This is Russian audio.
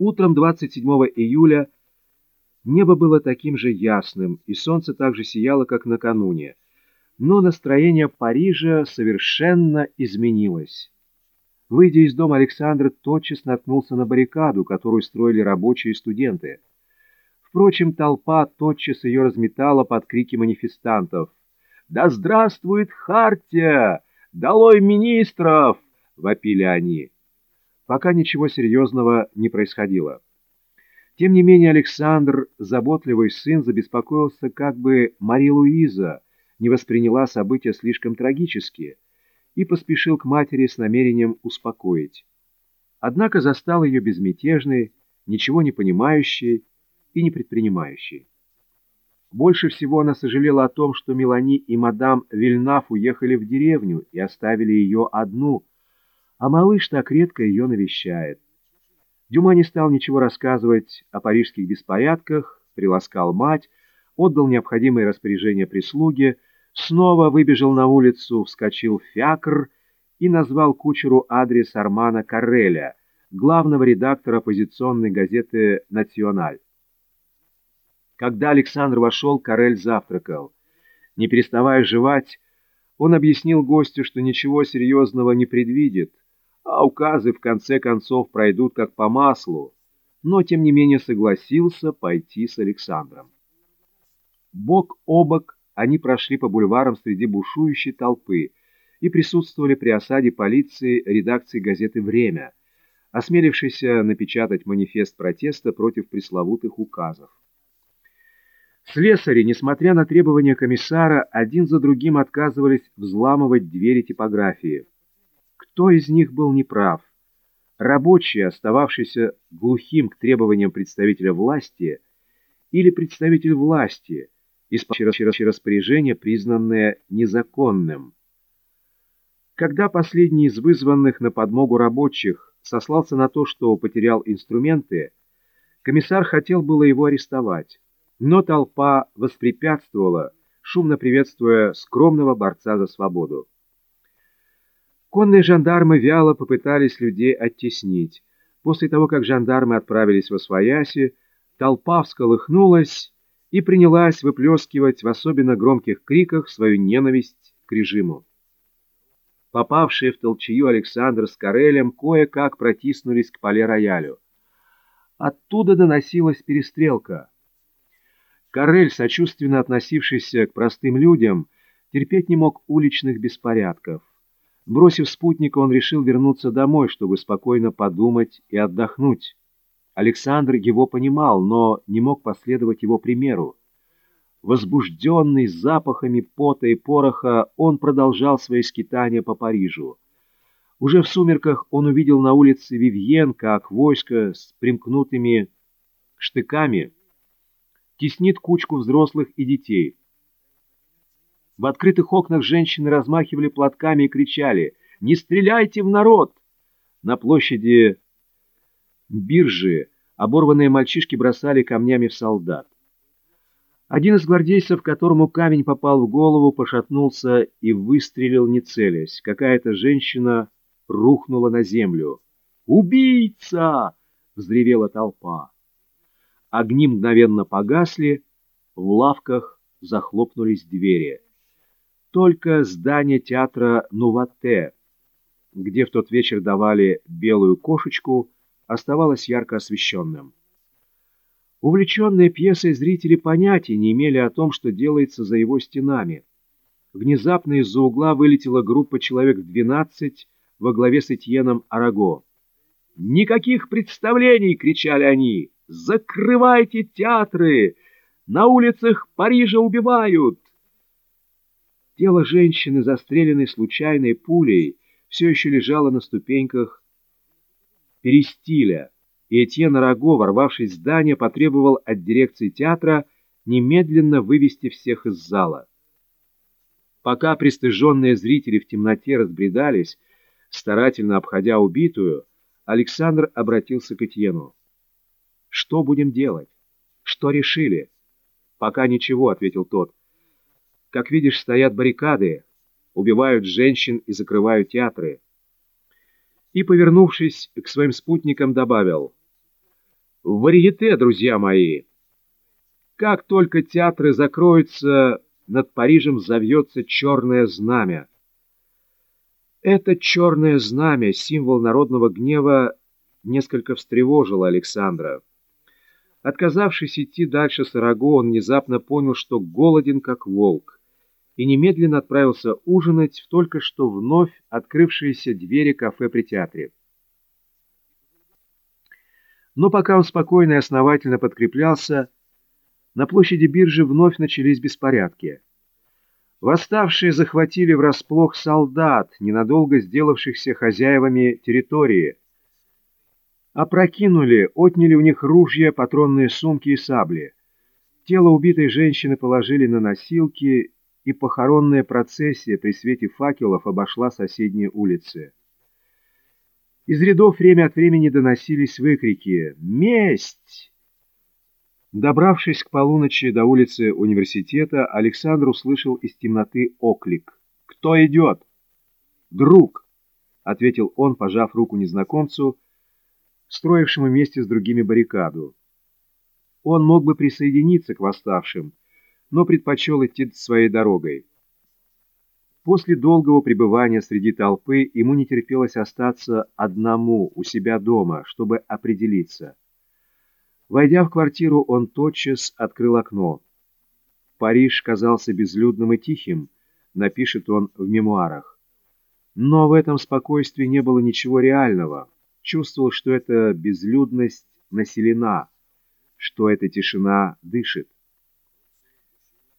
Утром 27 июля небо было таким же ясным, и солнце так же сияло, как накануне. Но настроение Парижа совершенно изменилось. Выйдя из дома, Александр тотчас наткнулся на баррикаду, которую строили рабочие и студенты. Впрочем, толпа тотчас ее разметала под крики манифестантов. «Да здравствует Хартия! Долой министров!» — вопили они пока ничего серьезного не происходило. Тем не менее Александр, заботливый сын, забеспокоился, как бы Мария-Луиза не восприняла события слишком трагически, и поспешил к матери с намерением успокоить. Однако застал ее безмятежной, ничего не понимающей и не предпринимающей. Больше всего она сожалела о том, что Мелани и мадам Вильнаф уехали в деревню и оставили ее одну – а малыш так редко ее навещает. Дюма не стал ничего рассказывать о парижских беспорядках, приласкал мать, отдал необходимые распоряжения прислуге, снова выбежал на улицу, вскочил в фиакр и назвал кучеру адрес Армана Карреля, главного редактора оппозиционной газеты «Националь». Когда Александр вошел, Карель завтракал. Не переставая жевать, он объяснил гостю, что ничего серьезного не предвидит, а указы в конце концов пройдут как по маслу, но тем не менее согласился пойти с Александром. Бок о бок они прошли по бульварам среди бушующей толпы и присутствовали при осаде полиции редакции газеты «Время», осмелившейся напечатать манифест протеста против пресловутых указов. Слесари, несмотря на требования комиссара, один за другим отказывались взламывать двери типографии. Кто из них был неправ? Рабочий, остававшийся глухим к требованиям представителя власти, или представитель власти, исполняющий распоряжение, признанное незаконным? Когда последний из вызванных на подмогу рабочих сослался на то, что потерял инструменты, комиссар хотел было его арестовать, но толпа воспрепятствовала, шумно приветствуя скромного борца за свободу. Конные жандармы вяло попытались людей оттеснить. После того, как жандармы отправились во свояси, толпа всколыхнулась и принялась выплескивать в особенно громких криках свою ненависть к режиму. Попавшие в толчью Александр с Карелем кое-как протиснулись к поле-роялю. Оттуда доносилась перестрелка. Карель, сочувственно относившийся к простым людям, терпеть не мог уличных беспорядков. Бросив спутника, он решил вернуться домой, чтобы спокойно подумать и отдохнуть. Александр его понимал, но не мог последовать его примеру. Возбужденный запахами пота и пороха, он продолжал свои скитания по Парижу. Уже в сумерках он увидел на улице Вивьен, как войско с примкнутыми штыками теснит кучку взрослых и детей. В открытых окнах женщины размахивали платками и кричали «Не стреляйте в народ!». На площади биржи оборванные мальчишки бросали камнями в солдат. Один из гвардейцев, которому камень попал в голову, пошатнулся и выстрелил, не целясь. Какая-то женщина рухнула на землю. «Убийца!» — взревела толпа. Огни мгновенно погасли, в лавках захлопнулись двери. Только здание театра Нувате, где в тот вечер давали белую кошечку, оставалось ярко освещенным. Увлеченные пьесой зрители понятия не имели о том, что делается за его стенами. Внезапно из-за угла вылетела группа человек в двенадцать во главе с Этьеном Араго. «Никаких представлений!» — кричали они. «Закрывайте театры! На улицах Парижа убивают!» Тело женщины, застреленной случайной пулей, все еще лежало на ступеньках перистиля, и Этьен Раго, ворвавшись в здание, потребовал от дирекции театра немедленно вывести всех из зала. Пока пристыженные зрители в темноте разбредались, старательно обходя убитую, Александр обратился к Этьену. «Что будем делать? Что решили?» «Пока ничего», — ответил тот. Как видишь, стоят баррикады, убивают женщин и закрывают театры. И, повернувшись к своим спутникам, добавил, в варьете, друзья мои. Как только театры закроются, над Парижем завьется черное знамя. Это черное знамя, символ народного гнева, несколько встревожило Александра. Отказавшись идти дальше Сараго, он внезапно понял, что голоден как волк, и немедленно отправился ужинать в только что вновь открывшиеся двери кафе при театре. Но пока он спокойно и основательно подкреплялся, на площади биржи вновь начались беспорядки. Восставшие захватили врасплох солдат, ненадолго сделавшихся хозяевами территории, опрокинули, отняли у них ружья, патронные сумки и сабли. Тело убитой женщины положили на носилки, и похоронная процессия при свете факелов обошла соседние улицы. Из рядов время от времени доносились выкрики «Месть!». Добравшись к полуночи до улицы университета, Александр услышал из темноты оклик. «Кто идет?» «Друг!» — ответил он, пожав руку незнакомцу, — строившему вместе с другими баррикаду. Он мог бы присоединиться к восставшим, но предпочел идти своей дорогой. После долгого пребывания среди толпы ему не терпелось остаться одному у себя дома, чтобы определиться. Войдя в квартиру, он тотчас открыл окно. Париж казался безлюдным и тихим, напишет он в мемуарах. Но в этом спокойствии не было ничего реального чувствовал, что эта безлюдность населена, что эта тишина дышит.